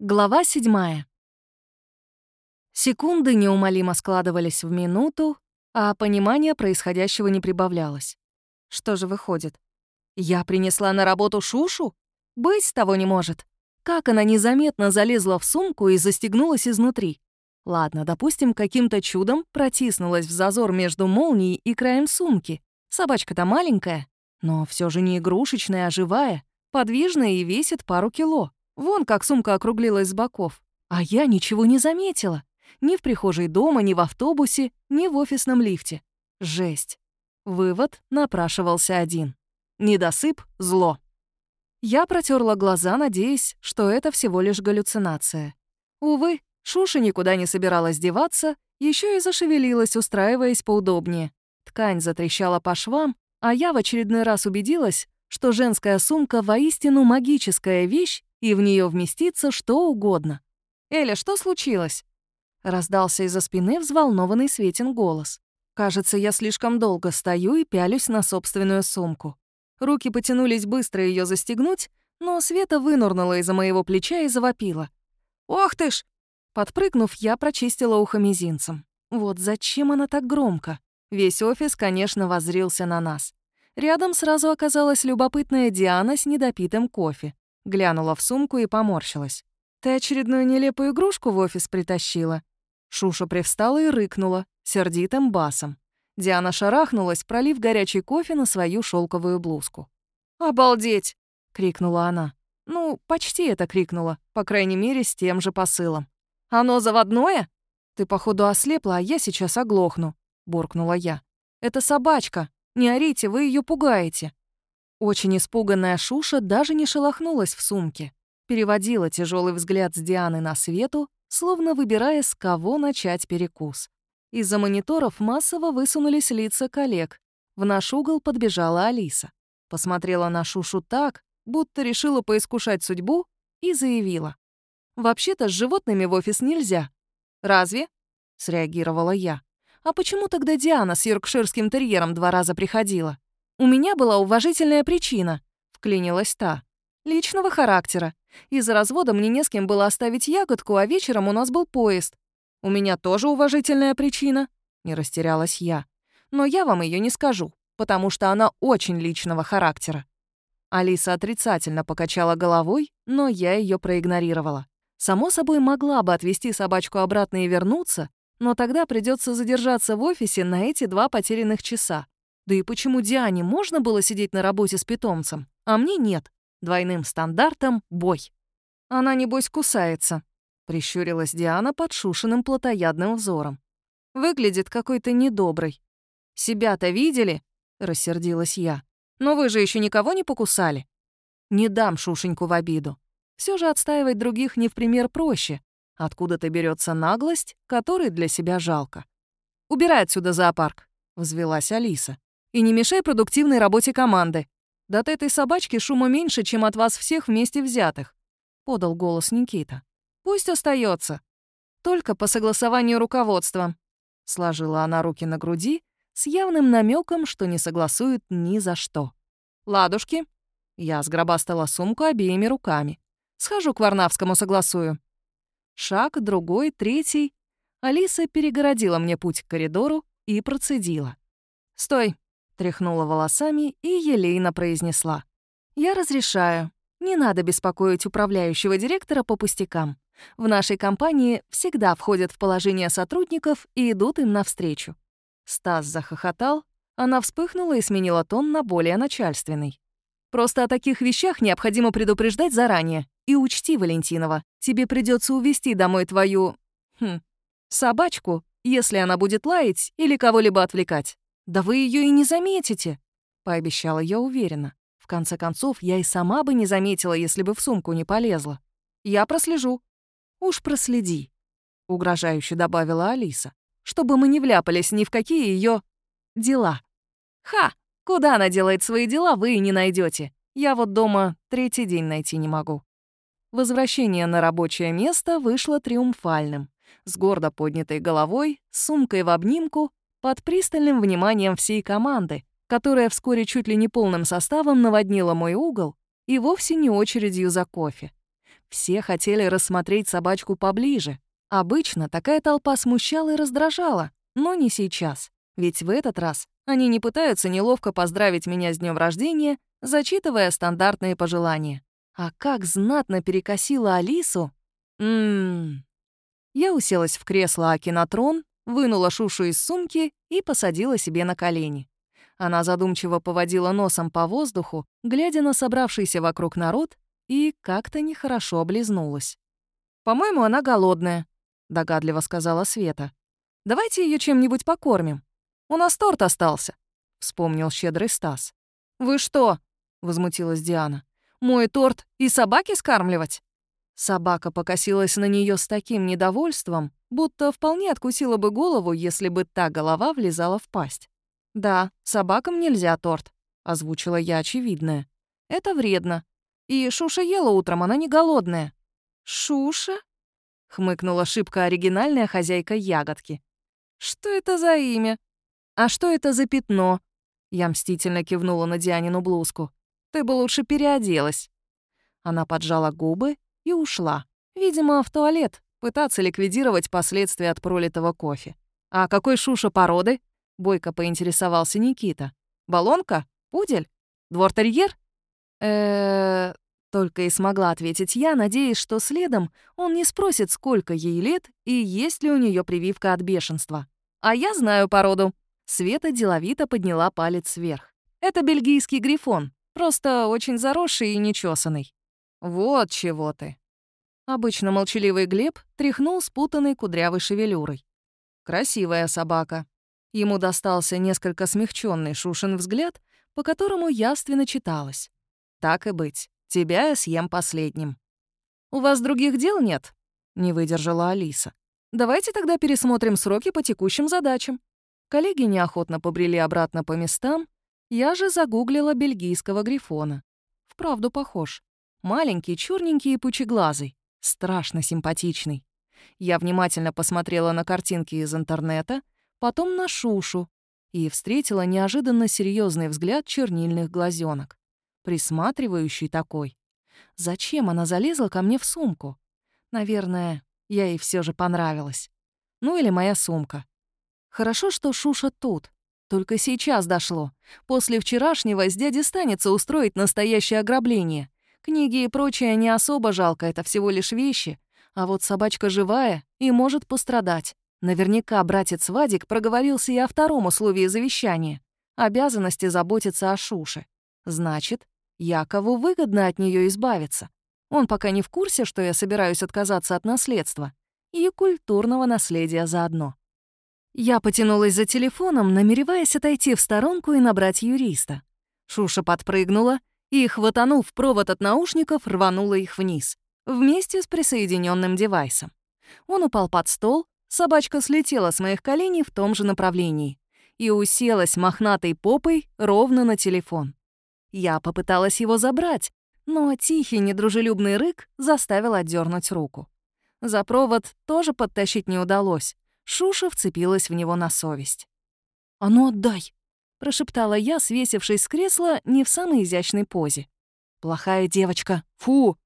Глава седьмая. Секунды неумолимо складывались в минуту, а понимание происходящего не прибавлялось. Что же выходит? Я принесла на работу Шушу? Быть того не может. Как она незаметно залезла в сумку и застегнулась изнутри? Ладно, допустим, каким-то чудом протиснулась в зазор между молнией и краем сумки. Собачка-то маленькая, но все же не игрушечная, а живая, подвижная и весит пару кило. Вон как сумка округлилась с боков. А я ничего не заметила. Ни в прихожей дома, ни в автобусе, ни в офисном лифте. Жесть. Вывод напрашивался один. Недосып — зло. Я протерла глаза, надеясь, что это всего лишь галлюцинация. Увы, Шуша никуда не собиралась деваться, еще и зашевелилась, устраиваясь поудобнее. Ткань затрещала по швам, а я в очередной раз убедилась, что женская сумка воистину магическая вещь, и в нее вместится что угодно. «Эля, что случилось?» Раздался из-за спины взволнованный Светин голос. Кажется, я слишком долго стою и пялюсь на собственную сумку. Руки потянулись быстро ее застегнуть, но Света вынурнула из-за моего плеча и завопила. «Ох ты ж!» Подпрыгнув, я прочистила ухо мизинцем. Вот зачем она так громко? Весь офис, конечно, воззрился на нас. Рядом сразу оказалась любопытная Диана с недопитым кофе. Глянула в сумку и поморщилась. «Ты очередную нелепую игрушку в офис притащила?» Шуша привстала и рыкнула, сердитым басом. Диана шарахнулась, пролив горячий кофе на свою шелковую блузку. «Обалдеть!» — крикнула она. Ну, почти это крикнула, по крайней мере, с тем же посылом. «Оно заводное?» «Ты, походу, ослепла, а я сейчас оглохну», — буркнула я. «Это собачка. Не орите, вы ее пугаете». Очень испуганная Шуша даже не шелохнулась в сумке. Переводила тяжелый взгляд с Дианы на Свету, словно выбирая, с кого начать перекус. Из-за мониторов массово высунулись лица коллег. В наш угол подбежала Алиса. Посмотрела на Шушу так, будто решила поискушать судьбу, и заявила. «Вообще-то с животными в офис нельзя». «Разве?» — среагировала я. «А почему тогда Диана с йоркширским терьером два раза приходила?» «У меня была уважительная причина», — вклинилась та. «Личного характера. Из-за развода мне не с кем было оставить ягодку, а вечером у нас был поезд. У меня тоже уважительная причина», — не растерялась я. «Но я вам ее не скажу, потому что она очень личного характера». Алиса отрицательно покачала головой, но я ее проигнорировала. Само собой, могла бы отвезти собачку обратно и вернуться, но тогда придется задержаться в офисе на эти два потерянных часа. Да и почему Диане можно было сидеть на работе с питомцем, а мне нет? Двойным стандартом — бой. Она, небось, кусается, — прищурилась Диана под шушиным плотоядным взором. Выглядит какой-то недобрый. «Себя-то видели?» — рассердилась я. «Но вы же еще никого не покусали?» «Не дам Шушеньку в обиду. Все же отстаивать других не в пример проще. Откуда-то берется наглость, которой для себя жалко. «Убирай отсюда зоопарк», — взвелась Алиса. И не мешай продуктивной работе команды. Да от этой собачки шума меньше, чем от вас всех вместе взятых», — подал голос Никита. «Пусть остается. Только по согласованию руководства». Сложила она руки на груди с явным намеком, что не согласует ни за что. «Ладушки». Я сгробастала сумку обеими руками. «Схожу к Варнавскому, согласую». Шаг, другой, третий. Алиса перегородила мне путь к коридору и процедила. «Стой, Тряхнула волосами и елейно произнесла. «Я разрешаю. Не надо беспокоить управляющего директора по пустякам. В нашей компании всегда входят в положение сотрудников и идут им навстречу». Стас захохотал, она вспыхнула и сменила тон на более начальственный. «Просто о таких вещах необходимо предупреждать заранее. И учти, Валентинова, тебе придется увести домой твою... Хм, собачку, если она будет лаять или кого-либо отвлекать. «Да вы ее и не заметите», — пообещала я уверенно. В конце концов, я и сама бы не заметила, если бы в сумку не полезла. «Я прослежу». «Уж проследи», — угрожающе добавила Алиса, «чтобы мы не вляпались ни в какие ее дела». «Ха! Куда она делает свои дела, вы и не найдете. Я вот дома третий день найти не могу». Возвращение на рабочее место вышло триумфальным. С гордо поднятой головой, сумкой в обнимку под пристальным вниманием всей команды, которая вскоре чуть ли не полным составом наводнила мой угол и вовсе не очередью за кофе. Все хотели рассмотреть собачку поближе. Обычно такая толпа смущала и раздражала, но не сейчас. Ведь в этот раз они не пытаются неловко поздравить меня с днем рождения, зачитывая стандартные пожелания. А как знатно перекосила Алису. Ммм. Я уселась в кресло Аки на трон, вынула Шушу из сумки и посадила себе на колени. Она задумчиво поводила носом по воздуху, глядя на собравшийся вокруг народ, и как-то нехорошо облизнулась. «По-моему, она голодная», — догадливо сказала Света. «Давайте ее чем-нибудь покормим. У нас торт остался», — вспомнил щедрый Стас. «Вы что?» — возмутилась Диана. «Мой торт и собаки скармливать?» Собака покосилась на нее с таким недовольством, будто вполне откусила бы голову, если бы та голова влезала в пасть. «Да, собакам нельзя торт», — озвучила я очевидное. «Это вредно. И Шуша ела утром, она не голодная». «Шуша?» — хмыкнула шибко оригинальная хозяйка ягодки. «Что это за имя? А что это за пятно?» Я мстительно кивнула на Дианину блузку. «Ты бы лучше переоделась». Она поджала губы и ушла. Видимо, в туалет, пытаться ликвидировать последствия от пролитого кофе. «А какой Шуша породы?» — бойко поинтересовался Никита. «Баллонка? Пудель? Двортерьер?» э только и смогла ответить я, надеясь, что следом он не спросит, сколько ей лет и есть ли у нее прививка от бешенства. «А я знаю породу». Света деловито подняла палец вверх. «Это бельгийский грифон, просто очень заросший и нечесанный». «Вот чего ты». Обычно молчаливый Глеб тряхнул спутанной кудрявой шевелюрой. «Красивая собака». Ему достался несколько смягченный Шушин взгляд, по которому явственно читалось. «Так и быть. Тебя я съем последним». «У вас других дел нет?» — не выдержала Алиса. «Давайте тогда пересмотрим сроки по текущим задачам». Коллеги неохотно побрели обратно по местам, я же загуглила бельгийского грифона. Вправду похож. Маленький, черненький и пучеглазый. Страшно симпатичный. Я внимательно посмотрела на картинки из интернета, потом на Шушу и встретила неожиданно серьезный взгляд чернильных глазенок присматривающий такой. Зачем она залезла ко мне в сумку? Наверное, я ей все же понравилась. Ну или моя сумка. Хорошо, что Шуша тут. Только сейчас дошло. После вчерашнего с дяди станется устроить настоящее ограбление. Книги и прочее не особо жалко, это всего лишь вещи. А вот собачка живая и может пострадать. Наверняка братец Вадик проговорился и о втором условии завещания — обязанности заботиться о Шуше. Значит, Якову выгодно от нее избавиться. Он пока не в курсе, что я собираюсь отказаться от наследства. И культурного наследия заодно. Я потянулась за телефоном, намереваясь отойти в сторонку и набрать юриста. Шуша подпрыгнула и, хватанув провод от наушников, рванула их вниз, вместе с присоединенным девайсом. Он упал под стол, собачка слетела с моих коленей в том же направлении и уселась мохнатой попой ровно на телефон. Я попыталась его забрать, но тихий недружелюбный рык заставил отдернуть руку. За провод тоже подтащить не удалось. Шуша вцепилась в него на совесть. «А ну отдай!» — прошептала я, свесившись с кресла не в самой изящной позе. «Плохая девочка! Фу!»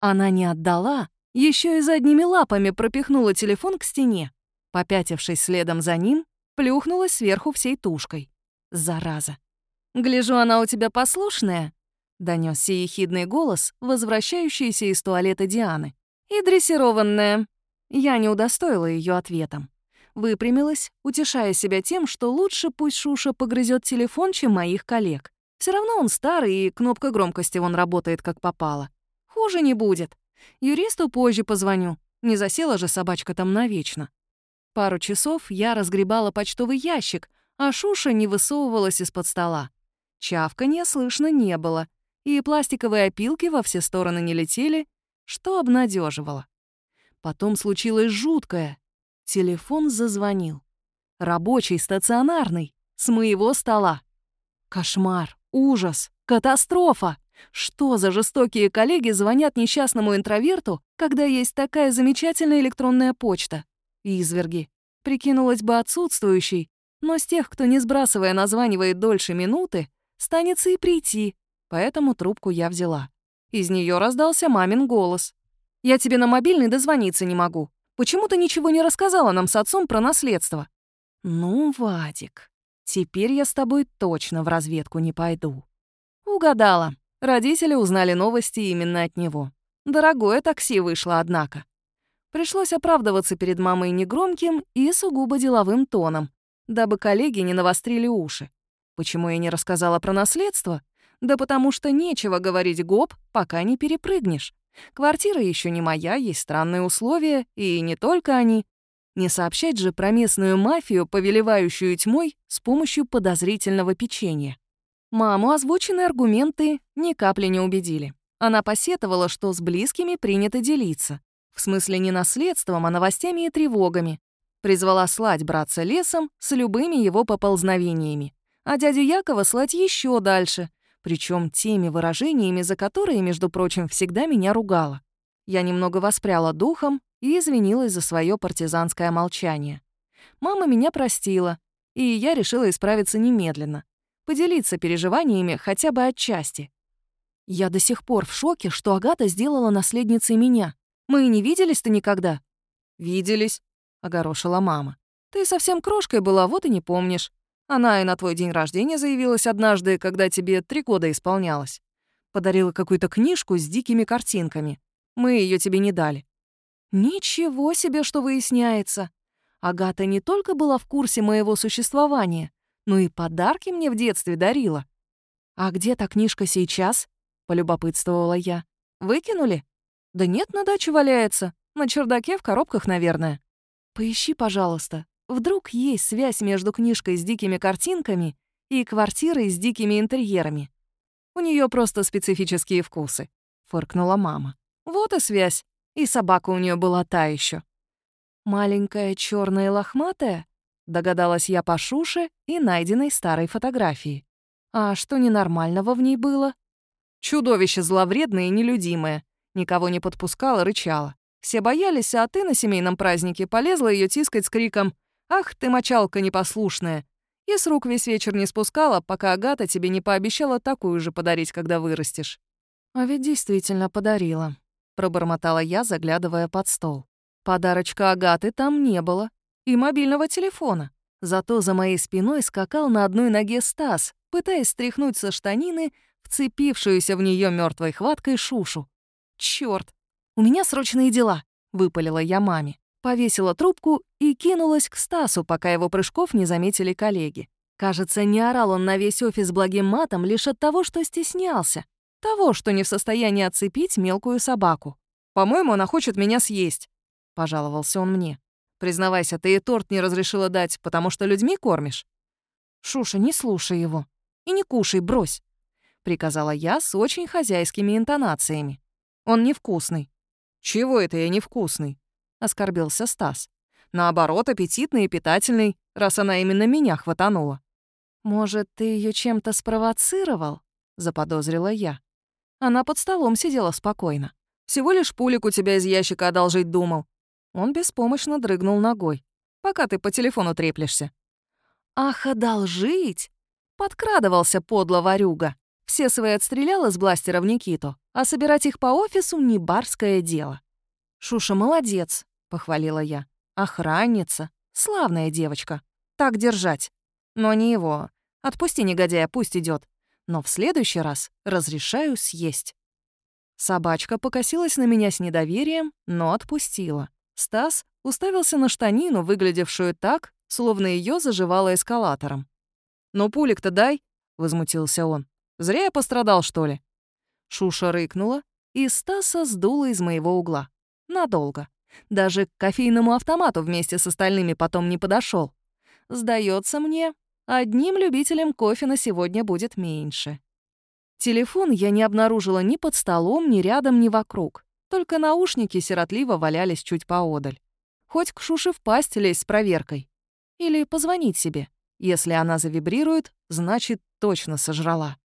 Она не отдала, еще и задними лапами пропихнула телефон к стене. Попятившись следом за ним, плюхнулась сверху всей тушкой. Зараза. «Гляжу, она у тебя послушная», — донёсся ехидный голос, возвращающийся из туалета Дианы. «И дрессированная». Я не удостоила ее ответом. Выпрямилась, утешая себя тем, что лучше пусть Шуша погрызет телефон, чем моих коллег. Все равно он старый, и кнопка громкости он работает как попало. Хуже не будет. Юристу позже позвоню. Не засела же собачка там навечно. Пару часов я разгребала почтовый ящик, а Шуша не высовывалась из-под стола. Чавканья слышно не было, и пластиковые опилки во все стороны не летели, что обнадеживало. Потом случилось жуткое. Телефон зазвонил. Рабочий, стационарный, с моего стола. Кошмар, ужас, катастрофа. Что за жестокие коллеги звонят несчастному интроверту, когда есть такая замечательная электронная почта? Изверги. Прикинулась бы отсутствующей, но с тех, кто не сбрасывая названивает дольше минуты, станется и прийти, поэтому трубку я взяла. Из нее раздался мамин голос. Я тебе на мобильный дозвониться не могу. Почему ты ничего не рассказала нам с отцом про наследство?» «Ну, Вадик, теперь я с тобой точно в разведку не пойду». Угадала. Родители узнали новости именно от него. Дорогое такси вышло, однако. Пришлось оправдываться перед мамой негромким и сугубо деловым тоном, дабы коллеги не навострили уши. Почему я не рассказала про наследство? Да потому что нечего говорить гоп, пока не перепрыгнешь. Квартира еще не моя, есть странные условия, и не только они. Не сообщать же про местную мафию, повелевающую тьмой с помощью подозрительного печенья. Маму озвученные аргументы ни капли не убедили. Она посетовала, что с близкими принято делиться. В смысле не наследством, а новостями и тревогами. Призвала слать братца лесом с любыми его поползновениями, а дядю Якова слать еще дальше, причем теми выражениями, за которые, между прочим, всегда меня ругала. Я немного воспряла духом и извинилась за свое партизанское молчание. Мама меня простила, и я решила исправиться немедленно, поделиться переживаниями хотя бы отчасти. Я до сих пор в шоке, что Агата сделала наследницей меня. Мы и не виделись-то никогда. «Виделись», — огорошила мама. «Ты совсем крошкой была, вот и не помнишь. Она и на твой день рождения заявилась однажды, когда тебе три года исполнялось. Подарила какую-то книжку с дикими картинками. Мы ее тебе не дали». «Ничего себе, что выясняется. Агата не только была в курсе моего существования, но и подарки мне в детстве дарила. А где та книжка сейчас?» полюбопытствовала я. «Выкинули?» «Да нет, на даче валяется. На чердаке в коробках, наверное». «Поищи, пожалуйста. Вдруг есть связь между книжкой с дикими картинками и квартирой с дикими интерьерами. У нее просто специфические вкусы», — фыркнула мама. «Вот и связь. И собака у нее была та еще. «Маленькая черная лохматая?» — догадалась я по Шуше и найденной старой фотографии. «А что ненормального в ней было?» Чудовище зловредное и нелюдимое. Никого не подпускала, рычала. Все боялись, а ты на семейном празднике полезла ее тискать с криком «Ах ты, мочалка непослушная!» И с рук весь вечер не спускала, пока Агата тебе не пообещала такую же подарить, когда вырастешь. «А ведь действительно подарила», — пробормотала я, заглядывая под стол. Подарочка Агаты там не было. И мобильного телефона. Зато за моей спиной скакал на одной ноге Стас, пытаясь стряхнуть со штанины вцепившуюся в нее мертвой хваткой Шушу. Черт, у меня срочные дела», — выпалила я маме. Повесила трубку и кинулась к Стасу, пока его прыжков не заметили коллеги. Кажется, не орал он на весь офис благим матом лишь от того, что стеснялся. Того, что не в состоянии отцепить мелкую собаку. «По-моему, она хочет меня съесть», — пожаловался он мне. «Признавайся, ты и торт не разрешила дать, потому что людьми кормишь?» «Шуша, не слушай его. И не кушай, брось приказала я с очень хозяйскими интонациями. «Он невкусный». «Чего это я невкусный?» — оскорбился Стас. «Наоборот, аппетитный и питательный, раз она именно меня хватанула». «Может, ты ее чем-то спровоцировал?» — заподозрила я. Она под столом сидела спокойно. «Всего лишь пулик у тебя из ящика одолжить думал». Он беспомощно дрыгнул ногой. «Пока ты по телефону треплешься». «Ах, одолжить!» — подкрадывался подло ворюга. Все свои отстрелял из бластера в Никиту, а собирать их по офису — не барское дело. «Шуша молодец», — похвалила я. «Охранница. Славная девочка. Так держать. Но не его. Отпусти негодяя, пусть идет. Но в следующий раз разрешаю съесть». Собачка покосилась на меня с недоверием, но отпустила. Стас уставился на штанину, выглядевшую так, словно ее заживало эскалатором. «Ну, пулик-то дай», — возмутился он. Зря я пострадал, что ли?» Шуша рыкнула, и Стаса сдула из моего угла. Надолго. Даже к кофейному автомату вместе с остальными потом не подошел. Сдается мне, одним любителем кофе на сегодня будет меньше. Телефон я не обнаружила ни под столом, ни рядом, ни вокруг. Только наушники сиротливо валялись чуть поодаль. Хоть к Шуше в пасть лезть с проверкой. Или позвонить себе. Если она завибрирует, значит, точно сожрала.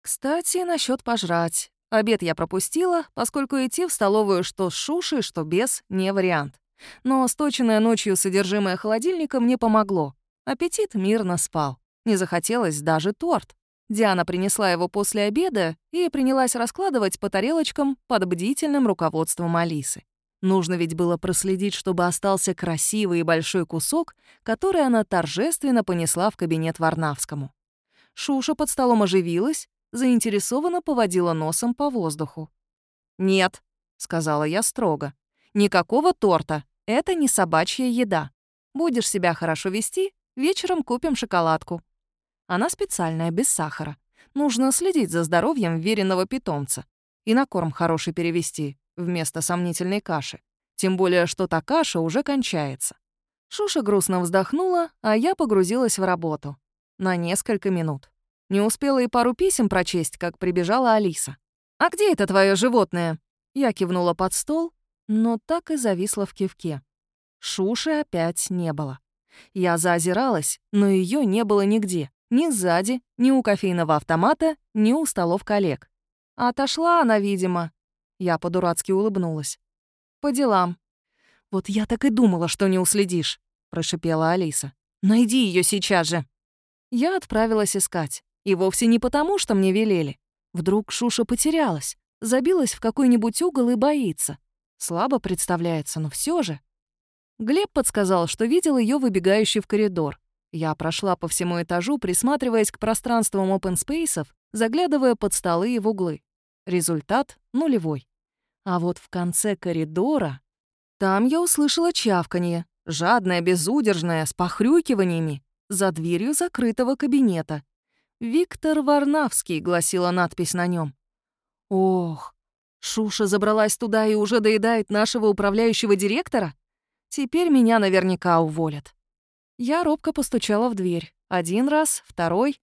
Кстати, насчет пожрать. Обед я пропустила, поскольку идти в столовую что с шуши, что без — не вариант. Но сточенное ночью содержимое холодильника мне помогло. Аппетит мирно спал. Не захотелось даже торт. Диана принесла его после обеда и принялась раскладывать по тарелочкам под бдительным руководством Алисы. Нужно ведь было проследить, чтобы остался красивый и большой кусок, который она торжественно понесла в кабинет Варнавскому. Шуша под столом оживилась, заинтересованно поводила носом по воздуху. «Нет», — сказала я строго, — «никакого торта, это не собачья еда. Будешь себя хорошо вести, вечером купим шоколадку». Она специальная, без сахара. Нужно следить за здоровьем веренного питомца. И на корм хороший перевести, вместо сомнительной каши. Тем более, что та каша уже кончается. Шуша грустно вздохнула, а я погрузилась в работу. На несколько минут. Не успела и пару писем прочесть, как прибежала Алиса. «А где это твое животное?» Я кивнула под стол, но так и зависла в кивке. Шуши опять не было. Я заозиралась, но ее не было нигде. Ни сзади, ни у кофейного автомата, ни у столов коллег. Отошла она, видимо, я по-дурацки улыбнулась. «По делам». «Вот я так и думала, что не уследишь», — прошипела Алиса. «Найди ее сейчас же». Я отправилась искать. И вовсе не потому, что мне велели. Вдруг Шуша потерялась, забилась в какой-нибудь угол и боится. Слабо представляется, но все же. Глеб подсказал, что видел ее выбегающей в коридор. Я прошла по всему этажу, присматриваясь к пространствам опенспейсов, заглядывая под столы и в углы. Результат нулевой. А вот в конце коридора... Там я услышала чавканье, жадное, безудержное, с похрюкиваниями, за дверью закрытого кабинета. «Виктор Варнавский», — гласила надпись на нем. Ох, Шуша забралась туда и уже доедает нашего управляющего директора? Теперь меня наверняка уволят. Я робко постучала в дверь. Один раз, второй.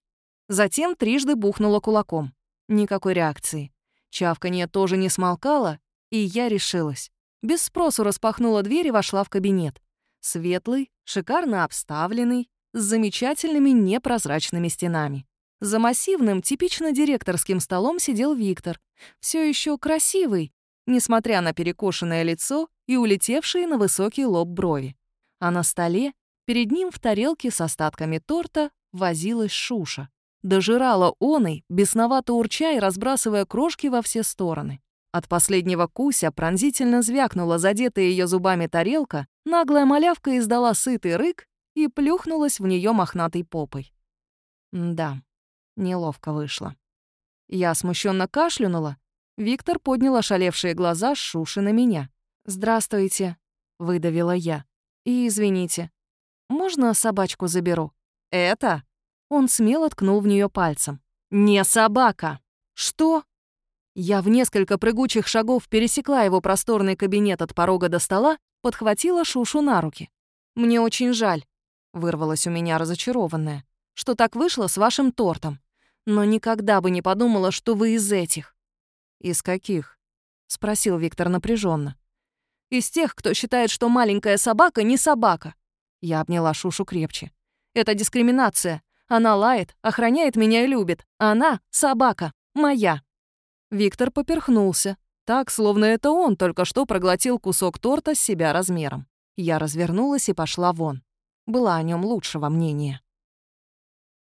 Затем трижды бухнула кулаком. Никакой реакции. Чавканье тоже не смолкало, и я решилась. Без спросу распахнула дверь и вошла в кабинет. Светлый, шикарно обставленный, с замечательными непрозрачными стенами. За массивным, типично директорским столом сидел Виктор, все еще красивый, несмотря на перекошенное лицо и улетевшие на высокий лоб брови. А на столе, перед ним в тарелке с остатками торта, возилась Шуша. Дожирала он и, бесновато урча и разбрасывая крошки во все стороны. От последнего куся пронзительно звякнула задетая ее зубами тарелка, наглая малявка издала сытый рык и плюхнулась в нее мохнатой попой. Да, неловко вышло. Я смущенно кашлянула. Виктор поднял ошалевшие глаза Шуши на меня. «Здравствуйте», — выдавила я. «И извините, можно собачку заберу?» «Это?» Он смело ткнул в нее пальцем. «Не собака!» «Что?» Я в несколько прыгучих шагов пересекла его просторный кабинет от порога до стола, подхватила Шушу на руки. «Мне очень жаль», — вырвалась у меня разочарованная, «что так вышло с вашим тортом. Но никогда бы не подумала, что вы из этих». «Из каких?» — спросил Виктор напряженно. «Из тех, кто считает, что маленькая собака не собака». Я обняла Шушу крепче. «Это дискриминация. Она лает, охраняет меня и любит. Она — собака. Моя». Виктор поперхнулся, так, словно это он только что проглотил кусок торта с себя размером. Я развернулась и пошла вон. Была о нем лучшего мнения.